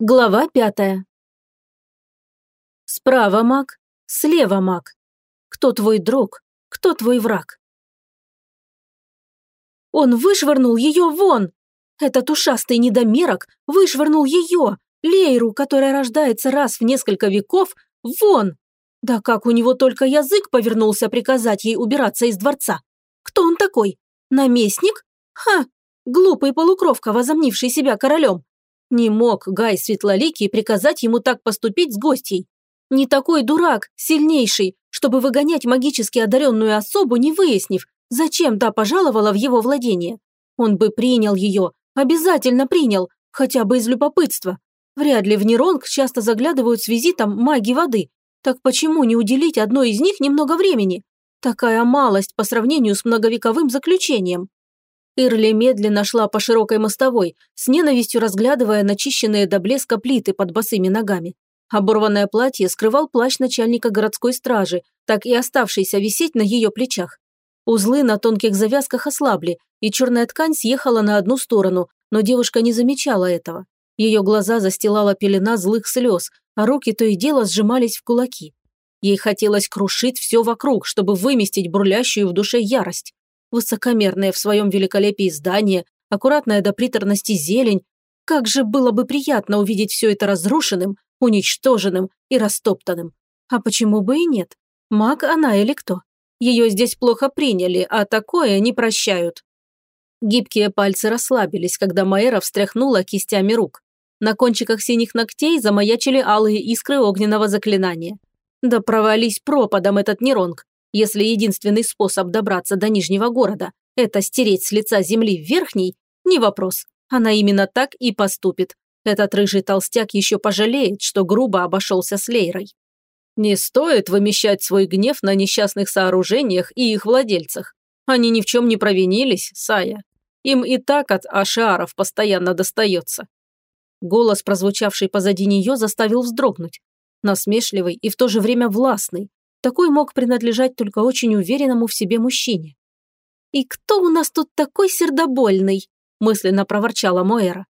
Глава пятая. Справа маг, слева маг. Кто твой друг, кто твой враг? Он вышвырнул ее вон! Этот ушастый недомерок вышвырнул ее, Лейру, которая рождается раз в несколько веков, вон! Да как у него только язык повернулся приказать ей убираться из дворца? Кто он такой? Наместник? Ха! Глупый полукровка, возомнивший себя королем. Не мог Гай Светлоликий приказать ему так поступить с гостьей. Не такой дурак, сильнейший, чтобы выгонять магически одаренную особу, не выяснив, зачем та пожаловала в его владение. Он бы принял ее, обязательно принял, хотя бы из любопытства. Вряд ли в Неронг часто заглядывают с визитом маги воды. Так почему не уделить одной из них немного времени? Такая малость по сравнению с многовековым заключением. Ирли медленно шла по широкой мостовой, с ненавистью разглядывая начищенные до блеска плиты под босыми ногами. Оборванное платье скрывал плащ начальника городской стражи, так и оставшийся висеть на ее плечах. Узлы на тонких завязках ослабли, и черная ткань съехала на одну сторону, но девушка не замечала этого. Ее глаза застилала пелена злых слез, а руки то и дело сжимались в кулаки. Ей хотелось крушить все вокруг, чтобы выместить бурлящую в душе ярость высокомерное в своем великолепии здание, аккуратная до приторности зелень. Как же было бы приятно увидеть все это разрушенным, уничтоженным и растоптанным. А почему бы и нет? Маг она или кто? Ее здесь плохо приняли, а такое не прощают. Гибкие пальцы расслабились, когда Майера встряхнула кистями рук. На кончиках синих ногтей замаячили алые искры огненного заклинания. Да провались пропадом этот Неронг. Если единственный способ добраться до Нижнего города – это стереть с лица земли верхний, не вопрос. Она именно так и поступит. Этот рыжий толстяк еще пожалеет, что грубо обошелся с Лейрой. Не стоит вымещать свой гнев на несчастных сооружениях и их владельцах. Они ни в чем не провинились, Сая. Им и так от ашаров постоянно достается. Голос, прозвучавший позади нее, заставил вздрогнуть. Насмешливый и в то же время властный, такой мог принадлежать только очень уверенному в себе мужчине. «И кто у нас тут такой сердобольный?» – мысленно проворчала Моэра.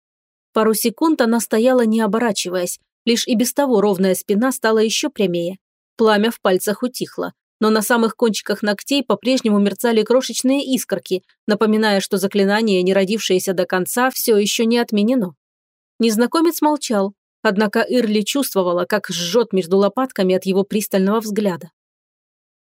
Пару секунд она стояла, не оборачиваясь, лишь и без того ровная спина стала еще прямее. Пламя в пальцах утихло, но на самых кончиках ногтей по-прежнему мерцали крошечные искорки, напоминая, что заклинание, не родившееся до конца, все еще не отменено. Незнакомец молчал, Однако Ирли чувствовала, как жжет между лопатками от его пристального взгляда.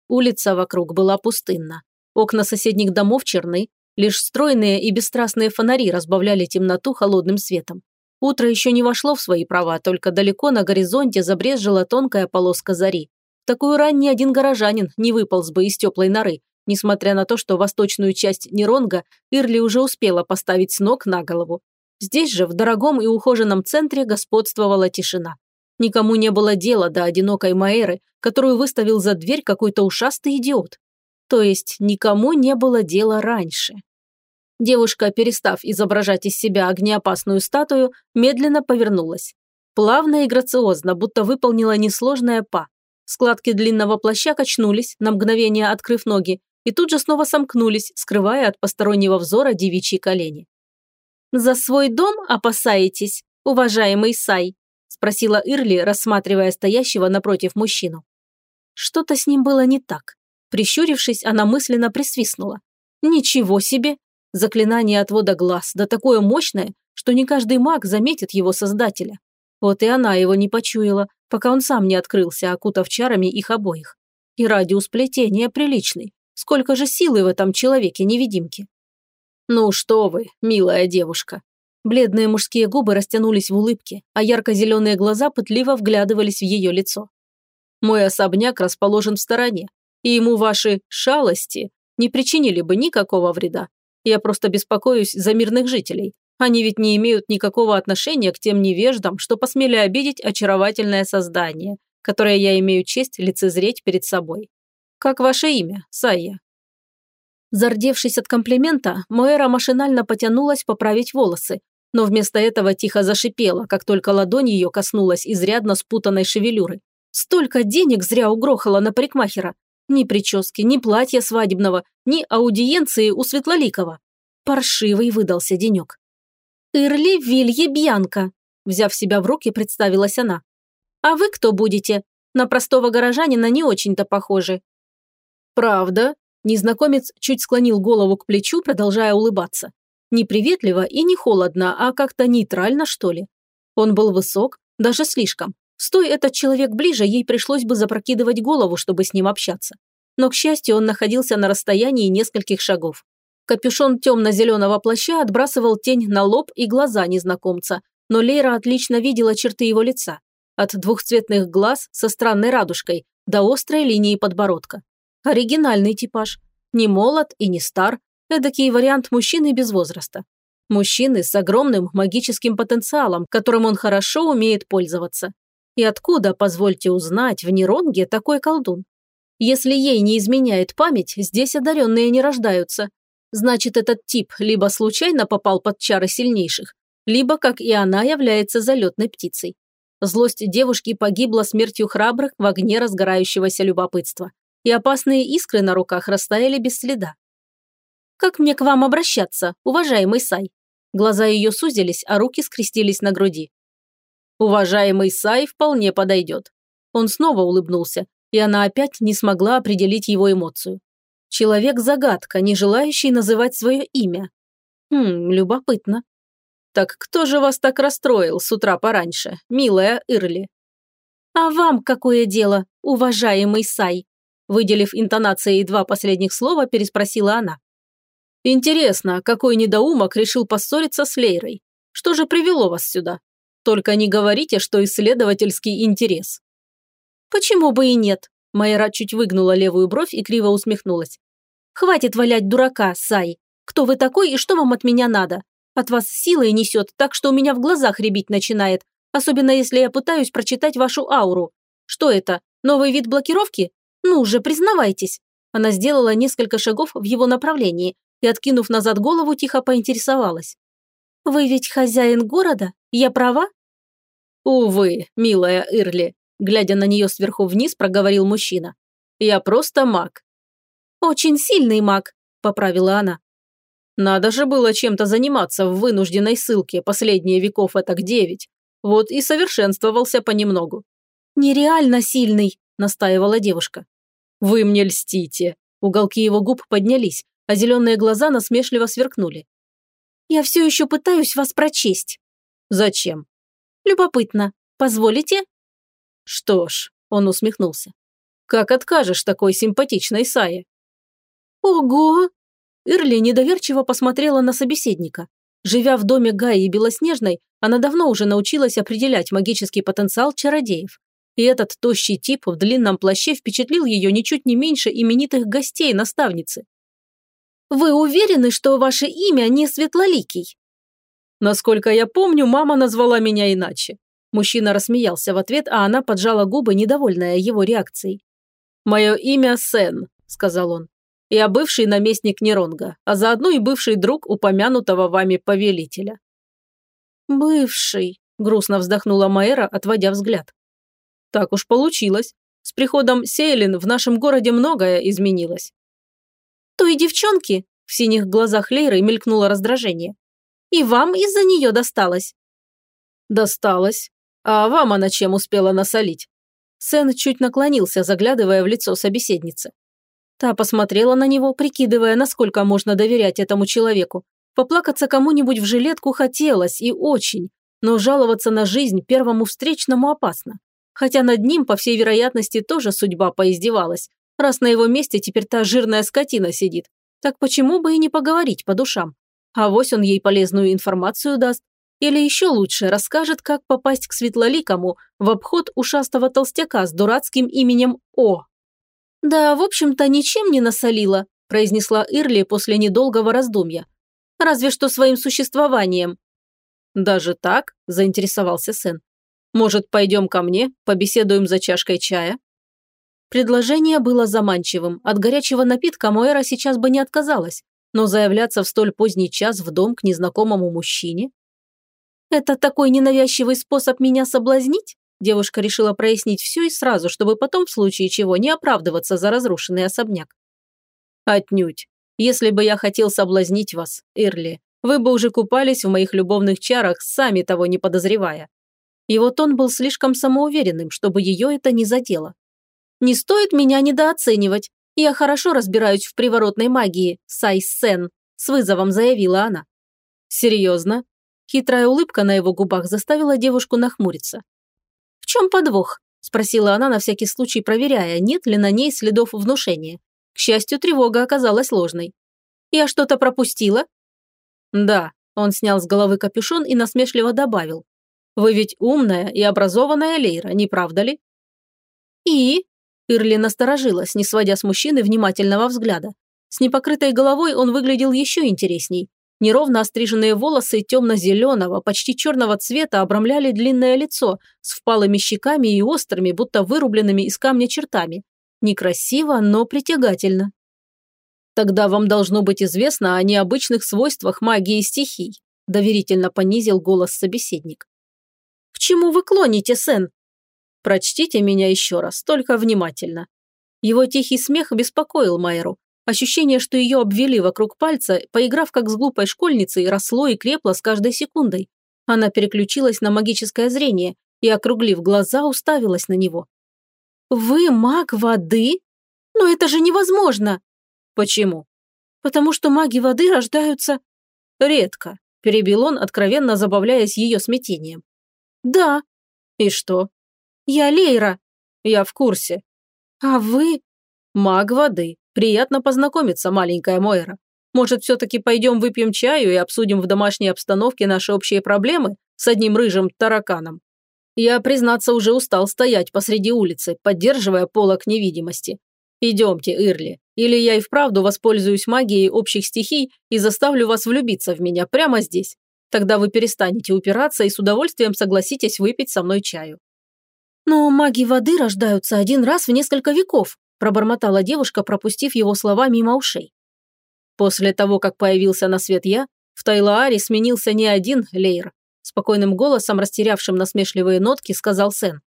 Улица вокруг была пустынна. Окна соседних домов черны, лишь стройные и бесстрастные фонари разбавляли темноту холодным светом. Утро еще не вошло в свои права, только далеко на горизонте забрезжила тонкая полоска зари. В такую рань ни один горожанин не выполз бы из теплой норы, несмотря на то, что восточную часть Неронга Ирли уже успела поставить с ног на голову. Здесь же, в дорогом и ухоженном центре, господствовала тишина. Никому не было дела до одинокой Маэры, которую выставил за дверь какой-то ушастый идиот. То есть никому не было дела раньше. Девушка, перестав изображать из себя огнеопасную статую, медленно повернулась. Плавно и грациозно, будто выполнила несложное па. Складки длинного плаща качнулись, на мгновение открыв ноги, и тут же снова сомкнулись, скрывая от постороннего взора девичьи колени. «За свой дом опасаетесь, уважаемый Сай?» – спросила Ирли, рассматривая стоящего напротив мужчину. Что-то с ним было не так. Прищурившись, она мысленно присвистнула. «Ничего себе! Заклинание отвода глаз, да такое мощное, что не каждый маг заметит его создателя. Вот и она его не почуяла, пока он сам не открылся, окутав чарами их обоих. И радиус плетения приличный. Сколько же силы в этом человеке-невидимке? «Ну что вы, милая девушка». Бледные мужские губы растянулись в улыбке, а ярко-зеленые глаза пытливо вглядывались в ее лицо. «Мой особняк расположен в стороне, и ему ваши шалости не причинили бы никакого вреда. Я просто беспокоюсь за мирных жителей. Они ведь не имеют никакого отношения к тем невеждам, что посмели обидеть очаровательное создание, которое я имею честь лицезреть перед собой. Как ваше имя, Сайя?» Зардевшись от комплимента, Моэра машинально потянулась поправить волосы, но вместо этого тихо зашипела, как только ладонь ее коснулась изрядно спутанной шевелюры. Столько денег зря угрохала на парикмахера. Ни прически, ни платья свадебного, ни аудиенции у Светлоликова. Паршивый выдался денек. «Ирли Вилье Бьянка», взяв себя в руки, представилась она. «А вы кто будете? На простого горожанина не очень-то похожи». «Правда?» Незнакомец чуть склонил голову к плечу, продолжая улыбаться. Неприветливо и не холодно, а как-то нейтрально, что ли. Он был высок, даже слишком. Стой этот человек ближе, ей пришлось бы запрокидывать голову, чтобы с ним общаться. Но, к счастью, он находился на расстоянии нескольких шагов. Капюшон темно-зеленого плаща отбрасывал тень на лоб и глаза незнакомца, но Лейра отлично видела черты его лица. От двухцветных глаз со странной радужкой до острой линии подбородка. Оригинальный типаж. Не молод и не стар. Эдакий вариант мужчины без возраста. Мужчины с огромным магическим потенциалом, которым он хорошо умеет пользоваться. И откуда, позвольте узнать, в Неронге такой колдун? Если ей не изменяет память, здесь одаренные не рождаются. Значит, этот тип либо случайно попал под чары сильнейших, либо, как и она, является залетной птицей. Злость девушки погибла смертью храбрых в огне разгорающегося любопытства, и опасные искры на руках растаяли без следа. «Как мне к вам обращаться, уважаемый Сай?» Глаза ее сузились, а руки скрестились на груди. «Уважаемый Сай вполне подойдет». Он снова улыбнулся, и она опять не смогла определить его эмоцию. Человек-загадка, не желающий называть свое имя. Хм, любопытно. Так кто же вас так расстроил с утра пораньше, милая Ирли? А вам какое дело, уважаемый Сай? Выделив интонацией два последних слова, переспросила она. Интересно, какой недоумок решил поссориться с Лейрой? Что же привело вас сюда? Только не говорите, что исследовательский интерес. Почему бы и нет? Майра чуть выгнула левую бровь и криво усмехнулась. «Хватит валять дурака, Сай. Кто вы такой и что вам от меня надо? От вас силой несет, так что у меня в глазах рябить начинает, особенно если я пытаюсь прочитать вашу ауру. Что это, новый вид блокировки? Ну уже признавайтесь». Она сделала несколько шагов в его направлении и, откинув назад голову, тихо поинтересовалась. «Вы ведь хозяин города? Я права?» «Увы, милая Ирли», Глядя на нее сверху вниз, проговорил мужчина. «Я просто маг». «Очень сильный маг», – поправила она. «Надо же было чем-то заниматься в вынужденной ссылке последние веков этак девять. Вот и совершенствовался понемногу». «Нереально сильный», – настаивала девушка. «Вы мне льстите». Уголки его губ поднялись, а зеленые глаза насмешливо сверкнули. «Я все еще пытаюсь вас прочесть». «Зачем?» «Любопытно. Позволите?» «Что ж», – он усмехнулся, – «как откажешь такой симпатичной Сае?» «Ого!» Ирли недоверчиво посмотрела на собеседника. Живя в доме Гаи Белоснежной, она давно уже научилась определять магический потенциал чародеев. И этот тощий тип в длинном плаще впечатлил ее ничуть не меньше именитых гостей наставницы. «Вы уверены, что ваше имя не Светлоликий?» Насколько я помню, мама назвала меня иначе. Мужчина рассмеялся в ответ, а она поджала губы, недовольная его реакцией. «Мое имя Сен», – сказал он. «Я бывший наместник Неронга, а заодно и бывший друг упомянутого вами повелителя». «Бывший», – грустно вздохнула Майера, отводя взгляд. «Так уж получилось. С приходом Сейлин в нашем городе многое изменилось». «Той девчонки?» – в синих глазах Лейры мелькнуло раздражение. «И вам из-за нее досталось?» «Досталось. А вам она чем успела насолить?» Сэн чуть наклонился, заглядывая в лицо собеседницы. Та посмотрела на него, прикидывая, насколько можно доверять этому человеку. Поплакаться кому-нибудь в жилетку хотелось и очень, но жаловаться на жизнь первому встречному опасно. Хотя над ним, по всей вероятности, тоже судьба поиздевалась, раз на его месте теперь та жирная скотина сидит. Так почему бы и не поговорить по душам? А вось он ей полезную информацию даст, или еще лучше расскажет, как попасть к Светлоликому в обход ушастого толстяка с дурацким именем О. «Да, в общем-то, ничем не насолила», произнесла Ирли после недолгого раздумья. «Разве что своим существованием». «Даже так?» – заинтересовался Сен. «Может, пойдем ко мне, побеседуем за чашкой чая?» Предложение было заманчивым. От горячего напитка Моэра сейчас бы не отказалась, но заявляться в столь поздний час в дом к незнакомому мужчине «Это такой ненавязчивый способ меня соблазнить?» Девушка решила прояснить все и сразу, чтобы потом, в случае чего, не оправдываться за разрушенный особняк. «Отнюдь. Если бы я хотел соблазнить вас, Ирли, вы бы уже купались в моих любовных чарах, сами того не подозревая. Его тон был слишком самоуверенным, чтобы ее это не задело. «Не стоит меня недооценивать. Я хорошо разбираюсь в приворотной магии, Сай-Сен», с вызовом заявила она. «Серьезно?» Хитрая улыбка на его губах заставила девушку нахмуриться. «В чем подвох?» – спросила она на всякий случай, проверяя, нет ли на ней следов внушения. К счастью, тревога оказалась ложной. «Я что-то пропустила?» «Да», – он снял с головы капюшон и насмешливо добавил. «Вы ведь умная и образованная Лейра, не правда ли?» «И?» – Ирли насторожилась, не сводя с мужчины внимательного взгляда. С непокрытой головой он выглядел еще интересней. Неровно остриженные волосы темно-зеленого, почти черного цвета обрамляли длинное лицо с впалыми щеками и острыми, будто вырубленными из камня чертами. Некрасиво, но притягательно. Тогда вам должно быть известно о необычных свойствах магии стихий, доверительно понизил голос собеседник. К чему вы клоните, Сен? Прочтите меня еще раз, только внимательно. Его тихий смех беспокоил Майеру, Ощущение, что ее обвели вокруг пальца, поиграв как с глупой школьницей, росло и крепло с каждой секундой. Она переключилась на магическое зрение и, округлив глаза, уставилась на него. «Вы маг воды? Но это же невозможно!» «Почему?» «Потому что маги воды рождаются...» «Редко», – перебил он, откровенно забавляясь ее смятением. «Да». «И что?» «Я Лейра». «Я в курсе». «А вы...» «Маг воды», Приятно познакомиться, маленькая Мойра. Может, все-таки пойдем выпьем чаю и обсудим в домашней обстановке наши общие проблемы с одним рыжим тараканом? Я, признаться, уже устал стоять посреди улицы, поддерживая полок невидимости. Идемте, Ирли, или я и вправду воспользуюсь магией общих стихий и заставлю вас влюбиться в меня прямо здесь. Тогда вы перестанете упираться и с удовольствием согласитесь выпить со мной чаю. Но маги воды рождаются один раз в несколько веков, пробормотала девушка, пропустив его слова мимо ушей. После того, как появился на свет я, в Тайлааре сменился не один Лейр. Спокойным голосом, растерявшим насмешливые нотки, сказал Сен.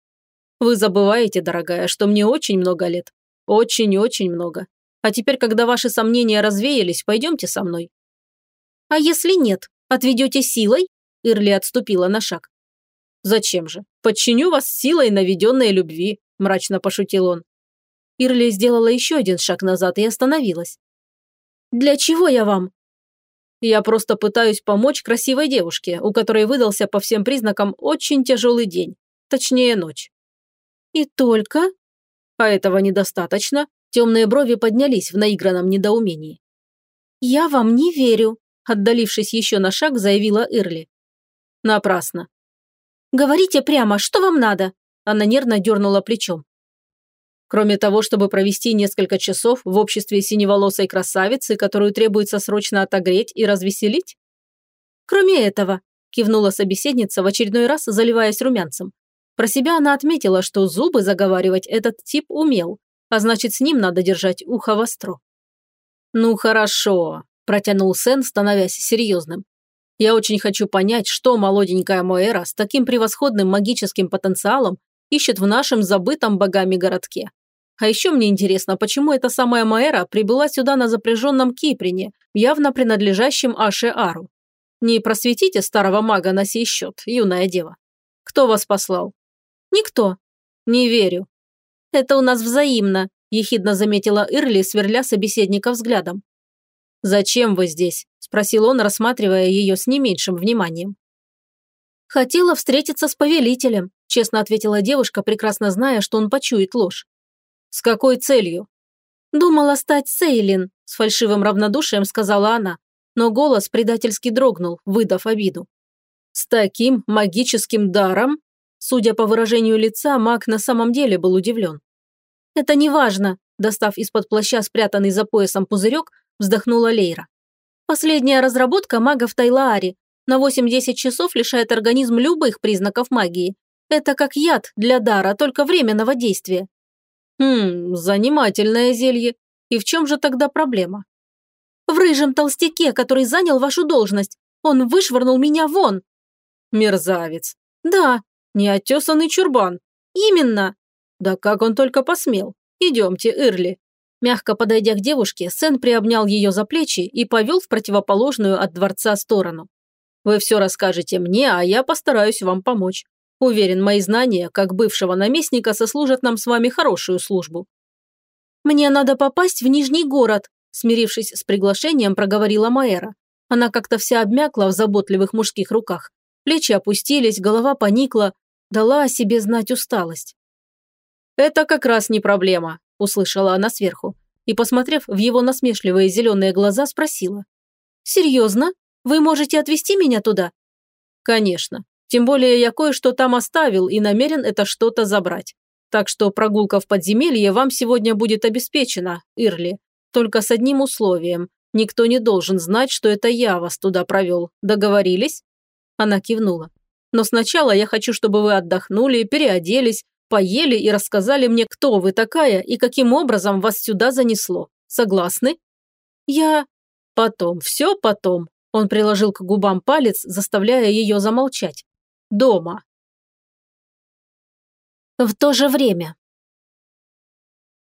«Вы забываете, дорогая, что мне очень много лет. Очень-очень много. А теперь, когда ваши сомнения развеялись, пойдемте со мной». «А если нет, отведете силой?» Ирли отступила на шаг. «Зачем же? Подчиню вас силой наведенной любви», мрачно пошутил он. Ирли сделала еще один шаг назад и остановилась. «Для чего я вам?» «Я просто пытаюсь помочь красивой девушке, у которой выдался по всем признакам очень тяжелый день, точнее ночь». «И только?» «А этого недостаточно?» Темные брови поднялись в наигранном недоумении. «Я вам не верю», – отдалившись еще на шаг, заявила Ирли. «Напрасно». «Говорите прямо, что вам надо?» Она нервно дернула плечом. Кроме того, чтобы провести несколько часов в обществе синеволосой красавицы, которую требуется срочно отогреть и развеселить? Кроме этого, кивнула собеседница в очередной раз, заливаясь румянцем. Про себя она отметила, что зубы заговаривать этот тип умел, а значит, с ним надо держать ухо востро. «Ну хорошо», – протянул Сен, становясь серьезным. «Я очень хочу понять, что молоденькая Моэра с таким превосходным магическим потенциалом ищет в нашем забытом богами городке. А еще мне интересно, почему эта самая Маэра прибыла сюда на запряженном Киприне, явно принадлежащем Аше-Ару. Не просветите старого мага на сей счет, юная дева. Кто вас послал? Никто. Не верю. Это у нас взаимно, ехидно заметила Ирли, сверля собеседника взглядом. «Зачем вы здесь?» – спросил он, рассматривая ее с не меньшим вниманием. «Хотела встретиться с повелителем», – честно ответила девушка, прекрасно зная, что он почует ложь. «С какой целью?» «Думала стать Сейлин», – с фальшивым равнодушием сказала она, но голос предательски дрогнул, выдав обиду. «С таким магическим даром?» Судя по выражению лица, маг на самом деле был удивлен. «Это не важно», – достав из-под плаща спрятанный за поясом пузырек, вздохнула Лейра. «Последняя разработка мага в Тайлааре. На 8-10 часов лишает организм любых признаков магии. Это как яд для дара, только временного действия. Хм, занимательное зелье. И в чем же тогда проблема? В рыжем толстяке, который занял вашу должность. Он вышвырнул меня вон. Мерзавец. Да, неотесанный чурбан. Именно. Да как он только посмел. Идемте, Ирли. Мягко подойдя к девушке, Сен приобнял ее за плечи и повел в противоположную от дворца сторону. «Вы все расскажете мне, а я постараюсь вам помочь. Уверен, мои знания, как бывшего наместника, сослужат нам с вами хорошую службу». «Мне надо попасть в Нижний город», смирившись с приглашением, проговорила Маэра. Она как-то вся обмякла в заботливых мужских руках. Плечи опустились, голова поникла, дала о себе знать усталость. «Это как раз не проблема», – услышала она сверху. И, посмотрев в его насмешливые зеленые глаза, спросила. «Серьезно? Вы можете отвезти меня туда?» «Конечно. Тем более я кое-что там оставил и намерен это что-то забрать. Так что прогулка в подземелье вам сегодня будет обеспечена, Ирли. Только с одним условием. Никто не должен знать, что это я вас туда провел. Договорились?» Она кивнула. «Но сначала я хочу, чтобы вы отдохнули, переоделись, поели и рассказали мне, кто вы такая и каким образом вас сюда занесло. Согласны?» «Я...» «Потом, все потом». Он приложил к губам палец, заставляя ее замолчать. «Дома». В то же время.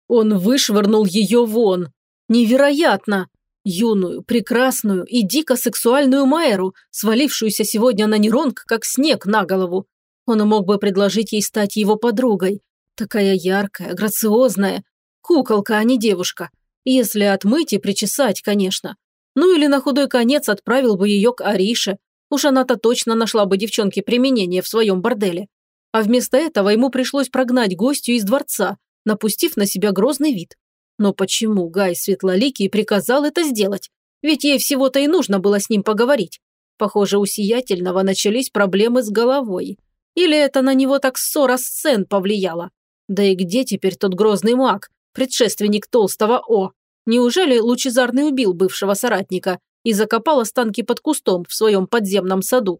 Он вышвырнул ее вон. Невероятно! Юную, прекрасную и дико сексуальную Майеру, свалившуюся сегодня на Неронг, как снег на голову. Он мог бы предложить ей стать его подругой. Такая яркая, грациозная. Куколка, а не девушка. Если отмыть и причесать, конечно. Ну или на худой конец отправил бы ее к Арише. Уж она-то точно нашла бы девчонке применение в своем борделе. А вместо этого ему пришлось прогнать гостью из дворца, напустив на себя грозный вид. Но почему Гай Светлоликий приказал это сделать? Ведь ей всего-то и нужно было с ним поговорить. Похоже, у Сиятельного начались проблемы с головой. Или это на него так ссора сцен повлияла? Да и где теперь тот грозный маг, предшественник толстого О? Неужели Лучезарный убил бывшего соратника и закопал останки под кустом в своем подземном саду?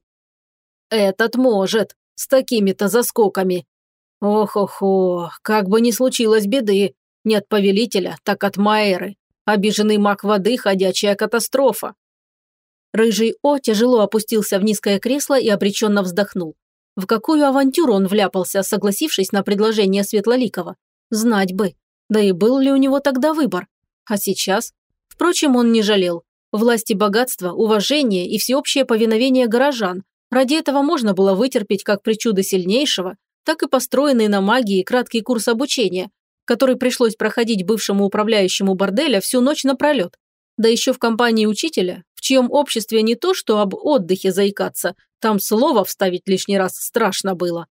Этот может, с такими-то заскоками. Ох-охо, как бы ни случилось беды, не от повелителя, так от Майеры. Обиженный маг воды – ходячая катастрофа. Рыжий О тяжело опустился в низкое кресло и обреченно вздохнул. В какую авантюру он вляпался, согласившись на предложение Светлоликова? Знать бы. Да и был ли у него тогда выбор? А сейчас? Впрочем, он не жалел. Власти богатства, уважение и всеобщее повиновение горожан. Ради этого можно было вытерпеть как причуды сильнейшего, так и построенный на магии краткий курс обучения, который пришлось проходить бывшему управляющему борделя всю ночь напролет. Да еще в компании учителя, в чьем обществе не то что об отдыхе заикаться, там слово вставить лишний раз страшно было.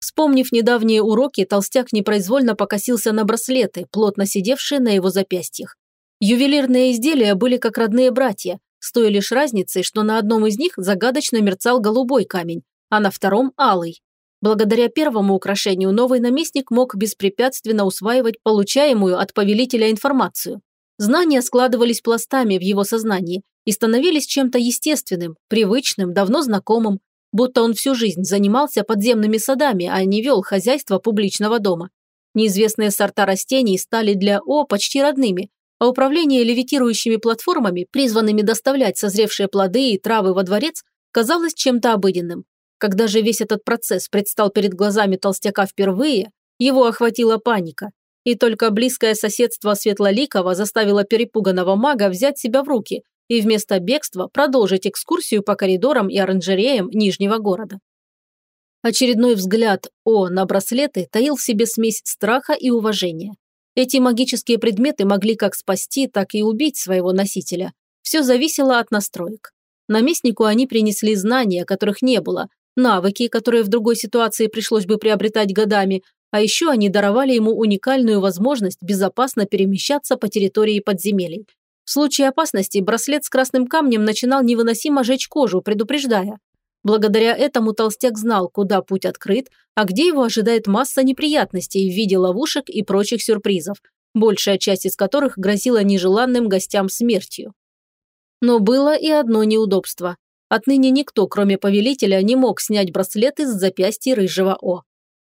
Вспомнив недавние уроки, толстяк непроизвольно покосился на браслеты, плотно сидевшие на его запястьях. Ювелирные изделия были как родные братья, с той лишь разницей, что на одном из них загадочно мерцал голубой камень, а на втором – алый. Благодаря первому украшению новый наместник мог беспрепятственно усваивать получаемую от повелителя информацию. Знания складывались пластами в его сознании и становились чем-то естественным, привычным, давно знакомым, будто он всю жизнь занимался подземными садами, а не вел хозяйство публичного дома. Неизвестные сорта растений стали для О почти родными, а управление левитирующими платформами, призванными доставлять созревшие плоды и травы во дворец, казалось чем-то обыденным. Когда же весь этот процесс предстал перед глазами толстяка впервые, его охватила паника. И только близкое соседство Светлоликова заставило перепуганного мага взять себя в руки и вместо бегства продолжить экскурсию по коридорам и оранжереям Нижнего города. Очередной взгляд О на браслеты таил в себе смесь страха и уважения. Эти магические предметы могли как спасти, так и убить своего носителя. Все зависело от настроек. Наместнику они принесли знания, которых не было, навыки, которые в другой ситуации пришлось бы приобретать годами, а еще они даровали ему уникальную возможность безопасно перемещаться по территории подземелий. В случае опасности браслет с красным камнем начинал невыносимо жечь кожу, предупреждая. Благодаря этому толстяк знал, куда путь открыт, а где его ожидает масса неприятностей в виде ловушек и прочих сюрпризов, большая часть из которых грозила нежеланным гостям смертью. Но было и одно неудобство. Отныне никто, кроме повелителя, не мог снять браслеты с запястья рыжего О.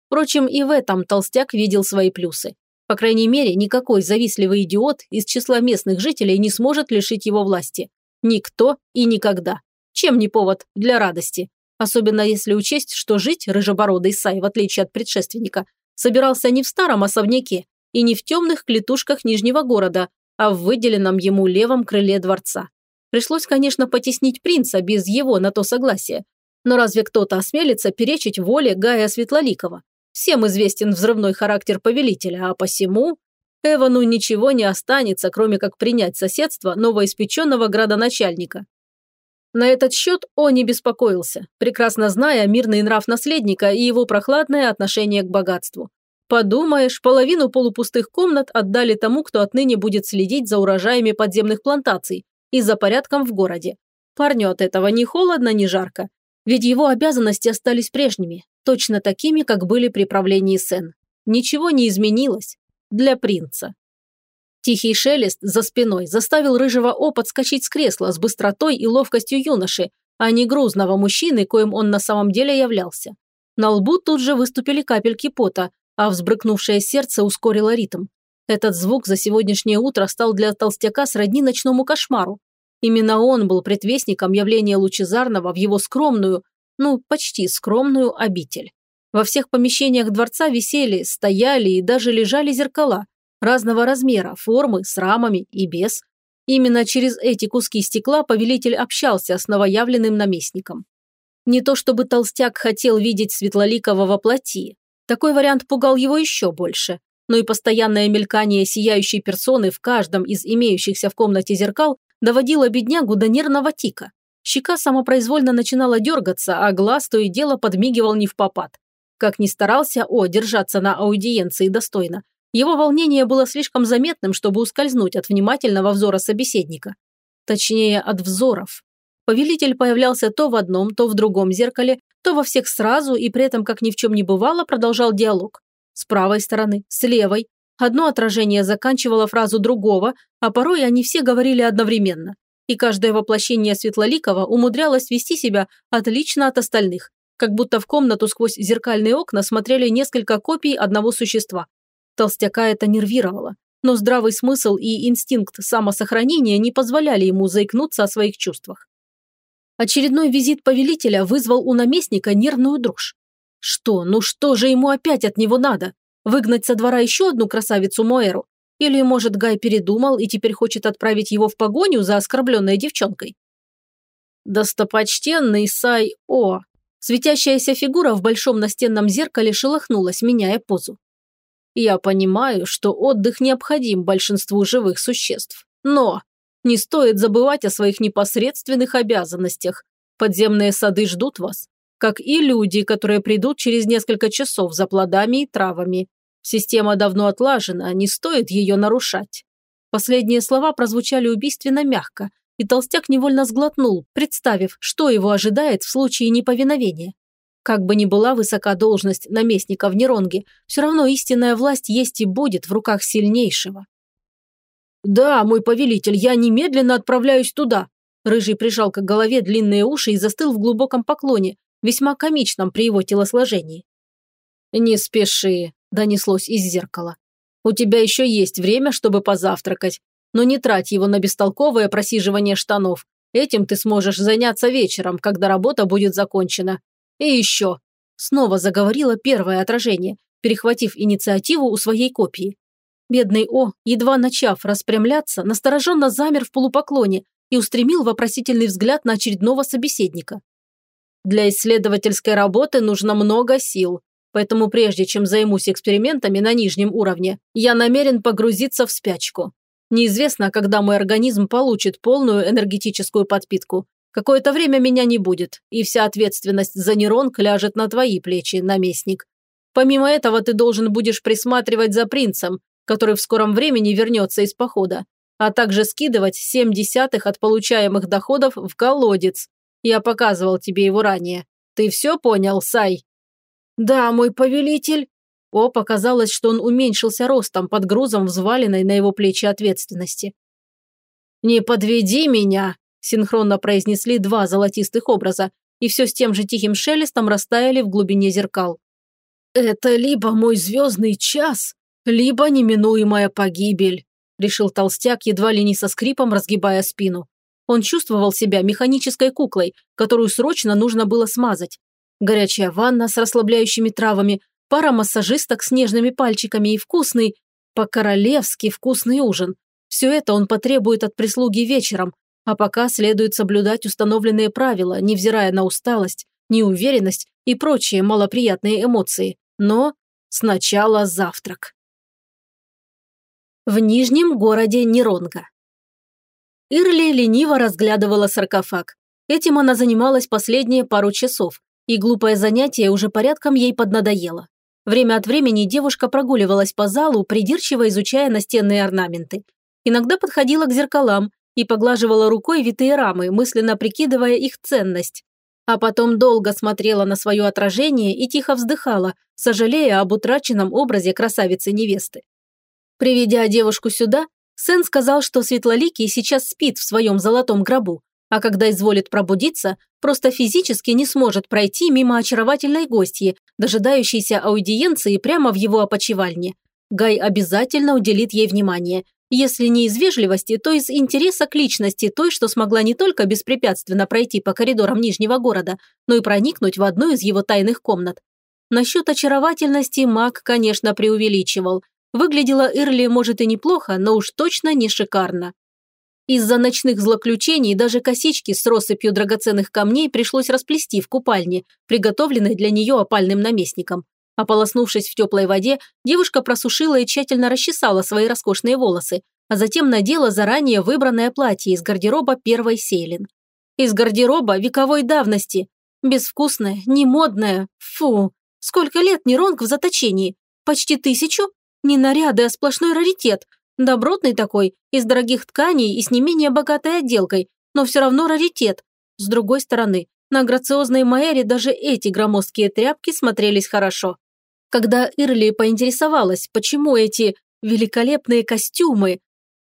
Впрочем, и в этом толстяк видел свои плюсы. По крайней мере, никакой завистливый идиот из числа местных жителей не сможет лишить его власти. Никто и никогда. Чем не повод для радости? Особенно если учесть, что жить рыжебородый Сай, в отличие от предшественника, собирался не в старом особняке и не в темных клетушках Нижнего города, а в выделенном ему левом крыле дворца. Пришлось, конечно, потеснить принца без его на то согласия. Но разве кто-то осмелится перечить воле Гая Светлоликова? Всем известен взрывной характер повелителя, а посему Эвану ничего не останется, кроме как принять соседство новоиспеченного градоначальника. На этот счет он не беспокоился, прекрасно зная мирный нрав наследника и его прохладное отношение к богатству. Подумаешь, половину полупустых комнат отдали тому, кто отныне будет следить за урожаями подземных плантаций и за порядком в городе. Парню от этого ни холодно, ни жарко. Ведь его обязанности остались прежними, точно такими, как были при правлении Сен. Ничего не изменилось. Для принца. Тихий шелест за спиной заставил рыжего О подскочить с кресла с быстротой и ловкостью юноши, а не грузного мужчины, коим он на самом деле являлся. На лбу тут же выступили капельки пота, а взбрыкнувшее сердце ускорило ритм. Этот звук за сегодняшнее утро стал для толстяка сродни ночному кошмару. Именно он был предвестником явления Лучезарного в его скромную, ну, почти скромную обитель. Во всех помещениях дворца висели, стояли и даже лежали зеркала, разного размера, формы, с рамами и без. Именно через эти куски стекла повелитель общался с новоявленным наместником. Не то чтобы толстяк хотел видеть Светлоликова во плоти. Такой вариант пугал его еще больше. Но и постоянное мелькание сияющей персоны в каждом из имеющихся в комнате зеркал доводило беднягу до нервного тика. Щека самопроизвольно начинала дергаться, а глаз то и дело подмигивал не в попад. Как ни старался О держаться на аудиенции достойно, его волнение было слишком заметным, чтобы ускользнуть от внимательного взора собеседника. Точнее, от взоров. Повелитель появлялся то в одном, то в другом зеркале, то во всех сразу и при этом, как ни в чем не бывало, продолжал диалог. С правой стороны, с левой. Одно отражение заканчивало фразу другого, а порой они все говорили одновременно. И каждое воплощение Светлоликова умудрялось вести себя отлично от остальных, как будто в комнату сквозь зеркальные окна смотрели несколько копий одного существа. Толстяка это нервировало, но здравый смысл и инстинкт самосохранения не позволяли ему заикнуться о своих чувствах. Очередной визит повелителя вызвал у наместника нервную дрожь. Что, ну что же ему опять от него надо? Выгнать со двора еще одну красавицу Моэру? Или, может, Гай передумал и теперь хочет отправить его в погоню за оскорбленной девчонкой? Достопочтенный Сай О. Светящаяся фигура в большом настенном зеркале шелохнулась, меняя позу. Я понимаю, что отдых необходим большинству живых существ. Но не стоит забывать о своих непосредственных обязанностях. Подземные сады ждут вас, как и люди, которые придут через несколько часов за плодами и травами. Система давно отлажена, не стоит ее нарушать. Последние слова прозвучали убийственно мягко, и толстяк невольно сглотнул, представив, что его ожидает в случае неповиновения. Как бы ни была высока должность наместника в Неронге, все равно истинная власть есть и будет в руках сильнейшего. «Да, мой повелитель, я немедленно отправляюсь туда!» Рыжий прижал к голове длинные уши и застыл в глубоком поклоне, весьма комичном при его телосложении. «Не спеши», – донеслось из зеркала. «У тебя еще есть время, чтобы позавтракать, но не трать его на бестолковое просиживание штанов. Этим ты сможешь заняться вечером, когда работа будет закончена. И еще. Снова заговорило первое отражение, перехватив инициативу у своей копии. Бедный О, едва начав распрямляться, настороженно замер в полупоклоне и устремил вопросительный взгляд на очередного собеседника. Для исследовательской работы нужно много сил, поэтому прежде чем займусь экспериментами на нижнем уровне, я намерен погрузиться в спячку. Неизвестно, когда мой организм получит полную энергетическую подпитку, Какое-то время меня не будет, и вся ответственность за Неронг ляжет на твои плечи, наместник. Помимо этого, ты должен будешь присматривать за принцем, который в скором времени вернется из похода, а также скидывать семь десятых от получаемых доходов в колодец. Я показывал тебе его ранее. Ты все понял, Сай?» «Да, мой повелитель». О, показалось, что он уменьшился ростом под грузом взваленной на его плечи ответственности. «Не подведи меня!» Синхронно произнесли два золотистых образа, и все с тем же тихим шелестом растаяли в глубине зеркал. «Это либо мой звездный час, либо неминуемая погибель», решил толстяк, едва ли не со скрипом разгибая спину. Он чувствовал себя механической куклой, которую срочно нужно было смазать. Горячая ванна с расслабляющими травами, пара массажисток с нежными пальчиками и вкусный, по-королевски вкусный ужин. Все это он потребует от прислуги вечером, а пока следует соблюдать установленные правила, невзирая на усталость, неуверенность и прочие малоприятные эмоции. Но сначала завтрак. В нижнем городе Неронга. Ирли лениво разглядывала саркофаг. Этим она занималась последние пару часов, и глупое занятие уже порядком ей поднадоело. Время от времени девушка прогуливалась по залу, придирчиво изучая настенные орнаменты. Иногда подходила к зеркалам и поглаживала рукой витые рамы, мысленно прикидывая их ценность. А потом долго смотрела на свое отражение и тихо вздыхала, сожалея об утраченном образе красавицы-невесты. Приведя девушку сюда, Сэн сказал, что Светлоликий сейчас спит в своем золотом гробу, а когда изволит пробудиться, просто физически не сможет пройти мимо очаровательной гостьи, дожидающейся аудиенции прямо в его опочивальне. Гай обязательно уделит ей внимание. Если не из вежливости, то из интереса к личности той, что смогла не только беспрепятственно пройти по коридорам Нижнего города, но и проникнуть в одну из его тайных комнат. Насчет очаровательности маг, конечно, преувеличивал. Выглядела Ирли, может, и неплохо, но уж точно не шикарно. Из-за ночных злоключений даже косички с россыпью драгоценных камней пришлось расплести в купальне, приготовленной для нее опальным наместником. Ополоснувшись в теплой воде, девушка просушила и тщательно расчесала свои роскошные волосы, а затем надела заранее выбранное платье из гардероба первой Сейлин. Из гардероба вековой давности. Безвкусное, немодное. Фу. Сколько лет Неронг в заточении? Почти тысячу? Не наряды, а сплошной раритет – Добротный такой, из дорогих тканей и с не менее богатой отделкой, но все равно раритет. С другой стороны, на грациозной Маэре даже эти громоздкие тряпки смотрелись хорошо. Когда Ирли поинтересовалась, почему эти великолепные костюмы,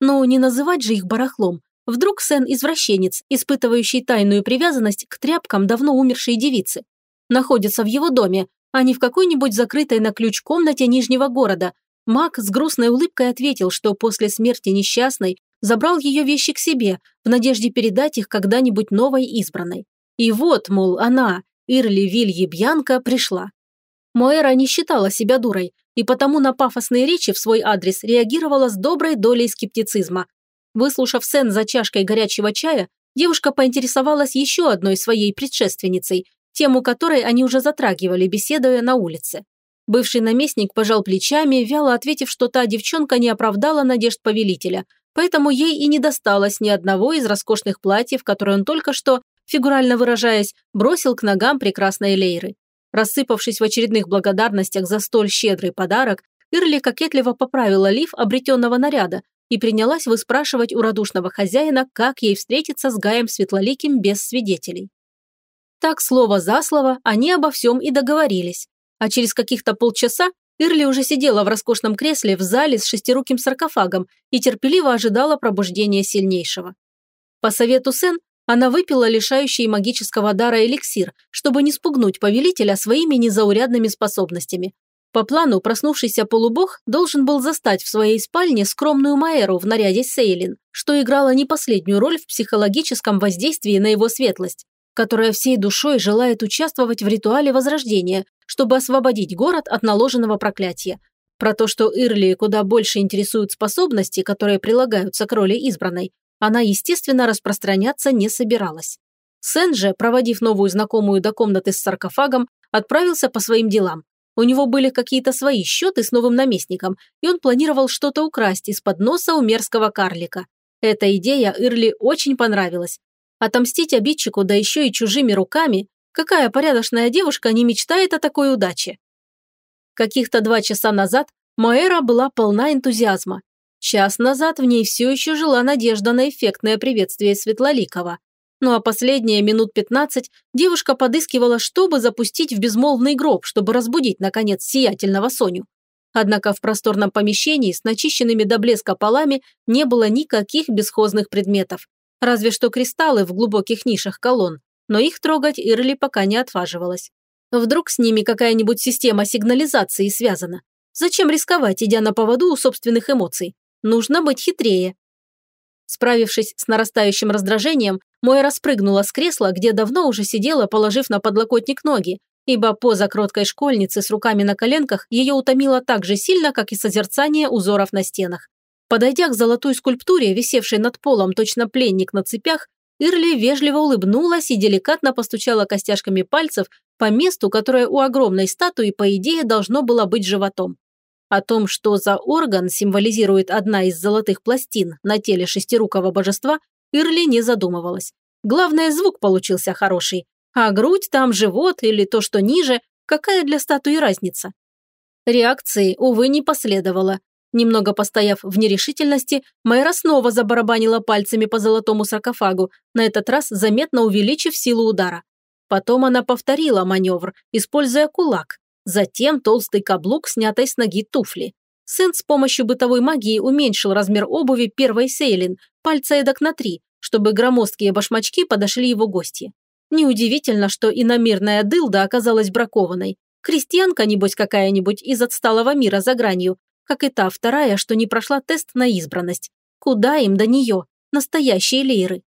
ну не называть же их барахлом, вдруг Сен извращенец, испытывающий тайную привязанность к тряпкам давно умершей девицы, находится в его доме, а не в какой-нибудь закрытой на ключ комнате Нижнего города, Мак с грустной улыбкой ответил, что после смерти несчастной забрал ее вещи к себе, в надежде передать их когда-нибудь новой избранной. И вот, мол, она, Ирли Вильи Бьянка, пришла. Моэра не считала себя дурой, и потому на пафосные речи в свой адрес реагировала с доброй долей скептицизма. Выслушав Сен за чашкой горячего чая, девушка поинтересовалась еще одной своей предшественницей, тему которой они уже затрагивали, беседуя на улице. Бывший наместник пожал плечами, вяло ответив, что та девчонка не оправдала надежд повелителя, поэтому ей и не досталось ни одного из роскошных платьев, которые он только что, фигурально выражаясь, бросил к ногам прекрасной Лейры. Рассыпавшись в очередных благодарностях за столь щедрый подарок, Ирли кокетливо поправила лиф обретенного наряда и принялась выспрашивать у радушного хозяина, как ей встретиться с Гаем Светлоликим без свидетелей. Так, слово за слово, они обо всем и договорились а через каких-то полчаса Ирли уже сидела в роскошном кресле в зале с шестируким саркофагом и терпеливо ожидала пробуждения сильнейшего. По совету Сен она выпила лишающий магического дара эликсир, чтобы не спугнуть повелителя своими незаурядными способностями. По плану проснувшийся полубог должен был застать в своей спальне скромную Маэру в наряде Сейлин, что играло не последнюю роль в психологическом воздействии на его светлость которая всей душой желает участвовать в ритуале Возрождения, чтобы освободить город от наложенного проклятия. Про то, что Ирли куда больше интересуют способности, которые прилагаются к роли избранной, она, естественно, распространяться не собиралась. Сен же, проводив новую знакомую до комнаты с саркофагом, отправился по своим делам. У него были какие-то свои счеты с новым наместником, и он планировал что-то украсть из-под носа у мерзкого карлика. Эта идея Ирли очень понравилась, Отомстить обидчику, да еще и чужими руками, какая порядочная девушка не мечтает о такой удаче? Каких-то два часа назад Моэра была полна энтузиазма. Час назад в ней все еще жила надежда на эффектное приветствие Светлоликова. Ну а последние минут 15 девушка подыскивала, чтобы запустить в безмолвный гроб, чтобы разбудить, наконец, сиятельного Соню. Однако в просторном помещении с начищенными до блеска полами не было никаких бесхозных предметов. Разве что кристаллы в глубоких нишах колонн, но их трогать Ирли пока не отваживалась. Вдруг с ними какая-нибудь система сигнализации связана? Зачем рисковать, идя на поводу у собственных эмоций? Нужно быть хитрее. Справившись с нарастающим раздражением, Моя распрыгнула с кресла, где давно уже сидела, положив на подлокотник ноги, ибо поза кроткой школьницы с руками на коленках ее утомила так же сильно, как и созерцание узоров на стенах. Подойдя к золотой скульптуре, висевшей над полом точно пленник на цепях, Ирли вежливо улыбнулась и деликатно постучала костяшками пальцев по месту, которое у огромной статуи, по идее, должно было быть животом. О том, что за орган символизирует одна из золотых пластин на теле шестирукого божества, Ирли не задумывалась. Главное, звук получился хороший. А грудь там, живот или то, что ниже, какая для статуи разница? Реакции, увы, не последовало. Немного постояв в нерешительности, Майра снова забарабанила пальцами по золотому саркофагу, на этот раз заметно увеличив силу удара. Потом она повторила маневр, используя кулак. Затем толстый каблук, снятой с ноги туфли. Сын с помощью бытовой магии уменьшил размер обуви первой Сейлин, пальца эдак на три, чтобы громоздкие башмачки подошли его гости. Неудивительно, что иномирная дылда оказалась бракованной. Крестьянка, небось, какая-нибудь из отсталого мира за гранью, как и та вторая, что не прошла тест на избранность. Куда им до нее, настоящие лейры?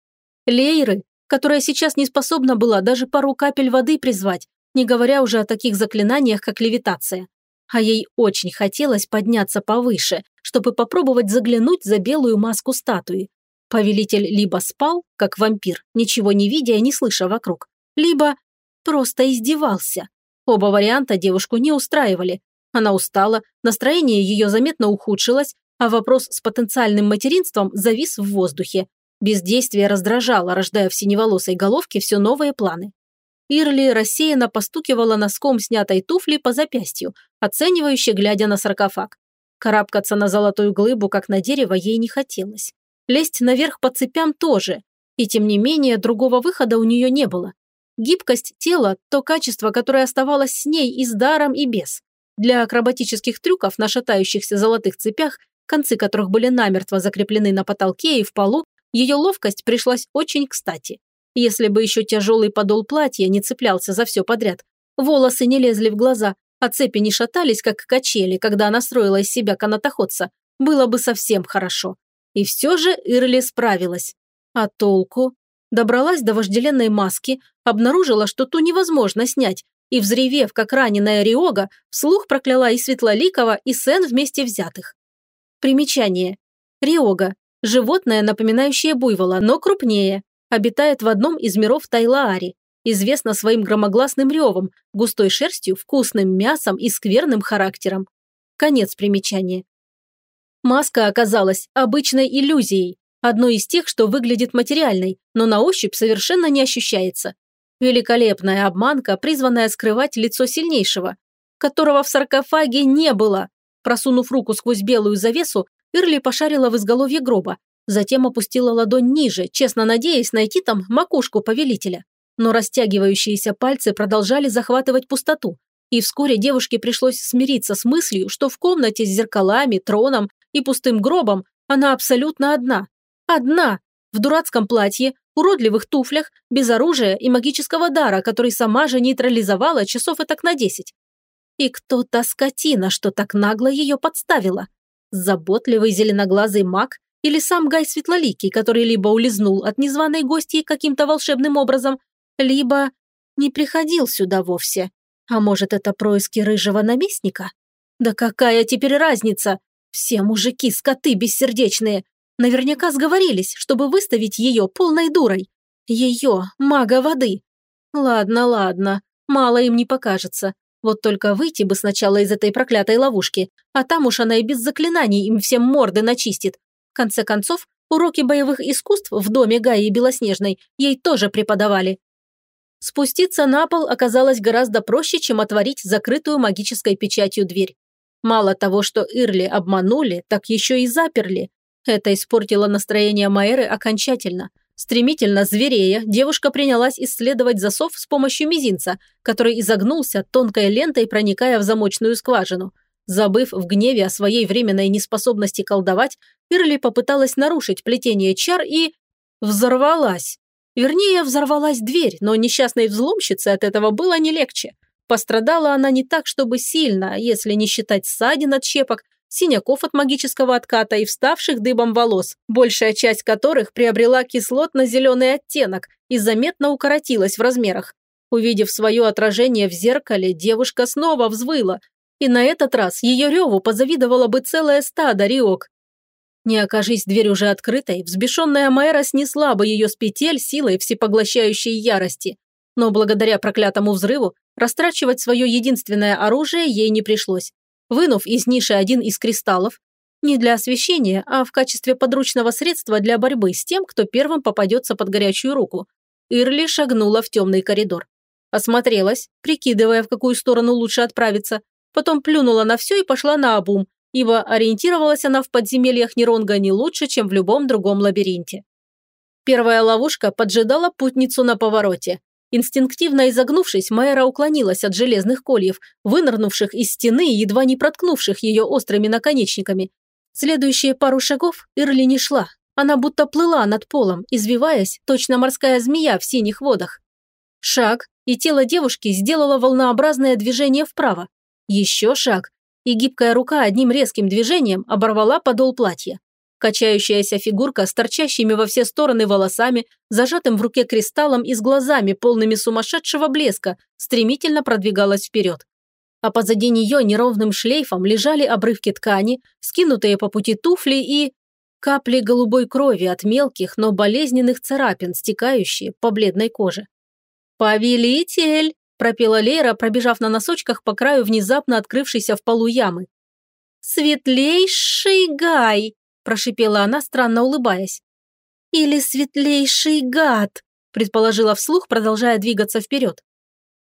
Лейры, которая сейчас не способна была даже пару капель воды призвать, не говоря уже о таких заклинаниях, как левитация. А ей очень хотелось подняться повыше, чтобы попробовать заглянуть за белую маску статуи. Повелитель либо спал, как вампир, ничего не видя и не слыша вокруг, либо просто издевался. Оба варианта девушку не устраивали, она устала, настроение ее заметно ухудшилось, а вопрос с потенциальным материнством завис в воздухе. Бездействие раздражало, рождая в синеволосой головке все новые планы. Ирли рассеянно постукивала носком снятой туфли по запястью, оценивающе глядя на саркофаг. Карабкаться на золотую глыбу, как на дерево, ей не хотелось. Лезть наверх по цепям тоже. И тем не менее, другого выхода у нее не было. Гибкость тела – то качество, которое оставалось с ней и с даром, и без. Для акробатических трюков на шатающихся золотых цепях, концы которых были намертво закреплены на потолке и в полу, ее ловкость пришлась очень кстати. Если бы еще тяжелый подол платья не цеплялся за все подряд, волосы не лезли в глаза, а цепи не шатались, как качели, когда она строила из себя канатоходца, было бы совсем хорошо. И все же Ирли справилась. А толку? Добралась до вожделенной маски, обнаружила, что ту невозможно снять, и, взревев, как раненая Риога, вслух прокляла и Светлоликова, и Сен вместе взятых. Примечание. Риога – животное, напоминающее буйвола, но крупнее, обитает в одном из миров Тайлаари, известно своим громогласным ревом, густой шерстью, вкусным мясом и скверным характером. Конец примечания. Маска оказалась обычной иллюзией, одной из тех, что выглядит материальной, но на ощупь совершенно не ощущается. Великолепная обманка, призванная скрывать лицо сильнейшего, которого в саркофаге не было. Просунув руку сквозь белую завесу, Ирли пошарила в изголовье гроба, затем опустила ладонь ниже, честно надеясь найти там макушку повелителя. Но растягивающиеся пальцы продолжали захватывать пустоту, и вскоре девушке пришлось смириться с мыслью, что в комнате с зеркалами, троном и пустым гробом она абсолютно одна. Одна, в дурацком платье, уродливых туфлях, без оружия и магического дара, который сама же нейтрализовала часов и так на десять. И кто та скотина, что так нагло ее подставила? Заботливый зеленоглазый маг или сам Гай Светлоликий, который либо улизнул от незваной гости каким-то волшебным образом, либо не приходил сюда вовсе. А может, это происки рыжего наместника? Да какая теперь разница? Все мужики скоты бессердечные, Наверняка сговорились, чтобы выставить ее полной дурой. Ее, мага воды. Ладно, ладно, мало им не покажется. Вот только выйти бы сначала из этой проклятой ловушки, а там уж она и без заклинаний им всем морды начистит. В конце концов, уроки боевых искусств в доме Гаи Белоснежной ей тоже преподавали. Спуститься на пол оказалось гораздо проще, чем отворить закрытую магической печатью дверь. Мало того, что Ирли обманули, так еще и заперли. Это испортило настроение Майеры окончательно. Стремительно зверея, девушка принялась исследовать засов с помощью мизинца, который изогнулся тонкой лентой, проникая в замочную скважину. Забыв в гневе о своей временной неспособности колдовать, Ирли попыталась нарушить плетение чар и... взорвалась. Вернее, взорвалась дверь, но несчастной взломщице от этого было не легче. Пострадала она не так, чтобы сильно, если не считать ссадин от щепок синяков от магического отката и вставших дыбом волос, большая часть которых приобрела кислотно-зеленый оттенок и заметно укоротилась в размерах. Увидев свое отражение в зеркале, девушка снова взвыла, и на этот раз ее реву позавидовало бы целое стадо риок. Не окажись дверь уже открытой, взбешенная Майра снесла бы ее с петель силой всепоглощающей ярости. Но благодаря проклятому взрыву растрачивать свое единственное оружие ей не пришлось. Вынув из ниши один из кристаллов, не для освещения, а в качестве подручного средства для борьбы с тем, кто первым попадется под горячую руку, Ирли шагнула в темный коридор. Осмотрелась, прикидывая, в какую сторону лучше отправиться, потом плюнула на все и пошла на обум, ибо ориентировалась она в подземельях Неронга не лучше, чем в любом другом лабиринте. Первая ловушка поджидала путницу на повороте. Инстинктивно изогнувшись, Майра уклонилась от железных кольев, вынырнувших из стены и едва не проткнувших ее острыми наконечниками. Следующие пару шагов Ирли не шла. Она будто плыла над полом, извиваясь, точно морская змея в синих водах. Шаг, и тело девушки сделало волнообразное движение вправо. Еще шаг, и гибкая рука одним резким движением оборвала подол платья. Качающаяся фигурка с торчащими во все стороны волосами, зажатым в руке кристаллом и с глазами, полными сумасшедшего блеска, стремительно продвигалась вперед. А позади нее неровным шлейфом лежали обрывки ткани, скинутые по пути туфли и... капли голубой крови от мелких, но болезненных царапин, стекающие по бледной коже. «Повелитель!» пропела Лейра, пробежав на носочках по краю внезапно открывшейся в полу ямы. «Светлейший Гай!» – прошипела она, странно улыбаясь. «Или светлейший гад!» – предположила вслух, продолжая двигаться вперед.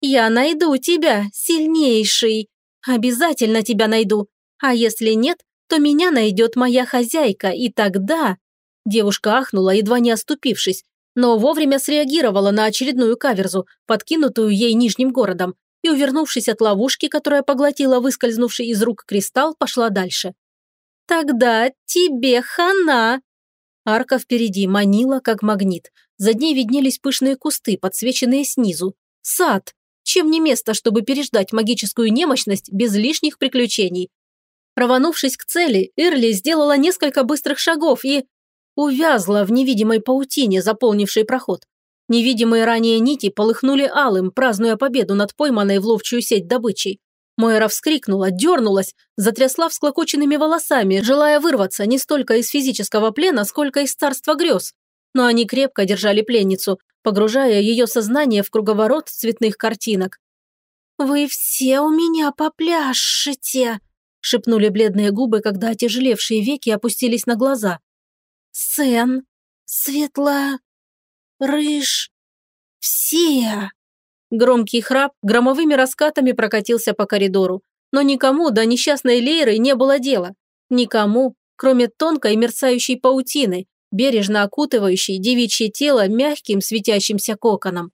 «Я найду тебя, сильнейший! Обязательно тебя найду! А если нет, то меня найдет моя хозяйка, и тогда...» Девушка ахнула, едва не оступившись, но вовремя среагировала на очередную каверзу, подкинутую ей нижним городом, и, увернувшись от ловушки, которая поглотила выскользнувший из рук кристалл, пошла дальше. «Тогда тебе хана!» Арка впереди манила, как магнит. За ней виднелись пышные кусты, подсвеченные снизу. Сад! Чем не место, чтобы переждать магическую немощность без лишних приключений? Рванувшись к цели, Эрли сделала несколько быстрых шагов и... Увязла в невидимой паутине, заполнившей проход. Невидимые ранее нити полыхнули алым, празднуя победу над пойманной в ловчую сеть добычей. Мойра вскрикнула, дернулась, затрясла всклокоченными волосами, желая вырваться не столько из физического плена, сколько из царства грез. Но они крепко держали пленницу, погружая ее сознание в круговорот цветных картинок. «Вы все у меня попляшете!» – шепнули бледные губы, когда отяжелевшие веки опустились на глаза. Сен, Светла, Рыж, все. Громкий храп громовыми раскатами прокатился по коридору. Но никому до несчастной Лейры не было дела. Никому, кроме тонкой мерцающей паутины, бережно окутывающей девичье тело мягким светящимся коконом.